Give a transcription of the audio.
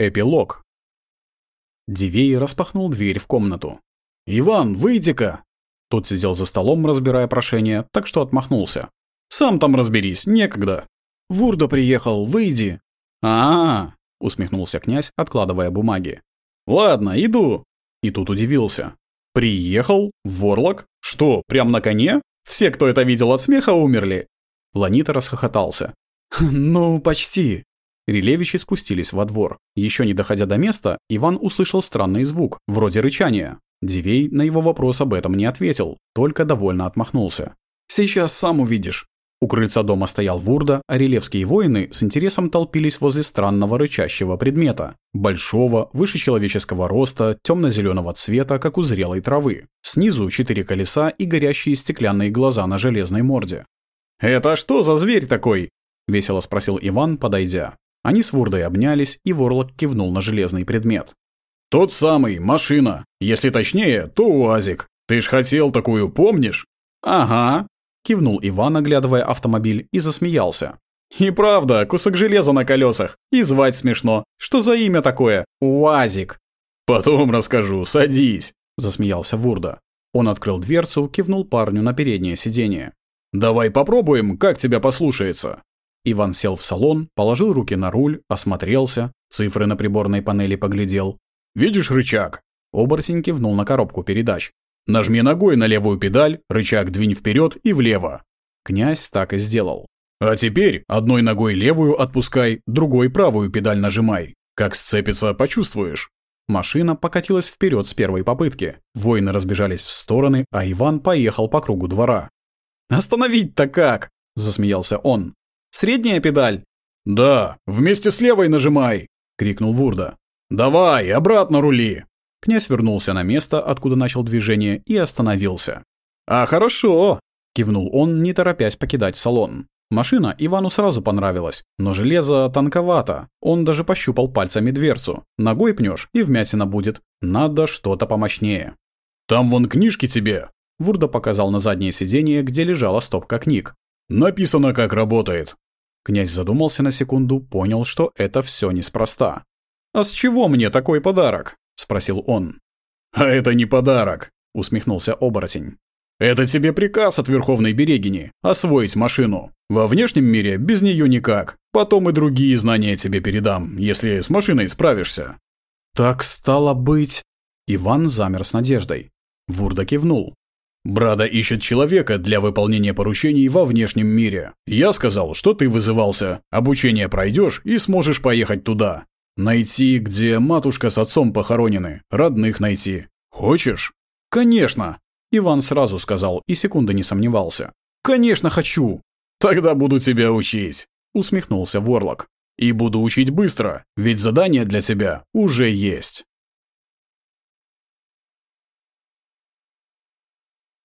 Эпилог. Дивей распахнул дверь в комнату. «Иван, выйди-ка!» Тот сидел за столом, разбирая прошение, так что отмахнулся. «Сам там разберись, некогда!» «Вурда приехал, выйди!» а, -а, -а усмехнулся князь, откладывая бумаги. «Ладно, иду!» И тут удивился. «Приехал? Ворлок? Что, прям на коне? Все, кто это видел от смеха, умерли?» Ланита расхохотался. «Ну, почти. Релевичи спустились во двор. Еще не доходя до места, Иван услышал странный звук, вроде рычания. Дивей на его вопрос об этом не ответил, только довольно отмахнулся. «Сейчас сам увидишь». У крыльца дома стоял Вурда, а релевские воины с интересом толпились возле странного рычащего предмета. Большого, выше человеческого роста, темно-зеленого цвета, как у зрелой травы. Снизу четыре колеса и горящие стеклянные глаза на железной морде. «Это что за зверь такой?» — весело спросил Иван, подойдя. Они с Вурдой обнялись, и Ворлок кивнул на железный предмет. «Тот самый, машина. Если точнее, то УАЗик. Ты ж хотел такую, помнишь?» «Ага», — кивнул Иван, оглядывая автомобиль, и засмеялся. «И правда, кусок железа на колесах. И звать смешно. Что за имя такое? УАЗик». «Потом расскажу, садись», — засмеялся Вурда. Он открыл дверцу, кивнул парню на переднее сиденье. «Давай попробуем, как тебя послушается». Иван сел в салон, положил руки на руль, осмотрелся, цифры на приборной панели поглядел. «Видишь рычаг?» Оборотень кивнул на коробку передач. «Нажми ногой на левую педаль, рычаг двинь вперед и влево». Князь так и сделал. «А теперь одной ногой левую отпускай, другой правую педаль нажимай. Как сцепится, почувствуешь». Машина покатилась вперед с первой попытки. Воины разбежались в стороны, а Иван поехал по кругу двора. «Остановить-то как?» – засмеялся он. Средняя педаль?» «Да, вместе с левой нажимай!» — крикнул Вурда. «Давай, обратно рули!» Князь вернулся на место, откуда начал движение, и остановился. «А хорошо!» — кивнул он, не торопясь покидать салон. Машина Ивану сразу понравилась, но железо тонковато. Он даже пощупал пальцами дверцу. Ногой пнешь и вмятина будет. Надо что-то помощнее. «Там вон книжки тебе!» Вурда показал на заднее сиденье, где лежала стопка книг. Написано, как работает. Князь задумался на секунду, понял, что это все неспроста. «А с чего мне такой подарок?» — спросил он. «А это не подарок», — усмехнулся оборотень. «Это тебе приказ от Верховной Берегини — освоить машину. Во внешнем мире без нее никак. Потом и другие знания тебе передам, если с машиной справишься». «Так стало быть...» Иван замер с надеждой. Вурда кивнул. Брада ищет человека для выполнения поручений во внешнем мире. Я сказал, что ты вызывался. Обучение пройдешь и сможешь поехать туда. Найти, где матушка с отцом похоронены, родных найти. Хочешь? Конечно. Иван сразу сказал и секунды не сомневался. Конечно хочу. Тогда буду тебя учить, усмехнулся Ворлок. И буду учить быстро, ведь задание для тебя уже есть.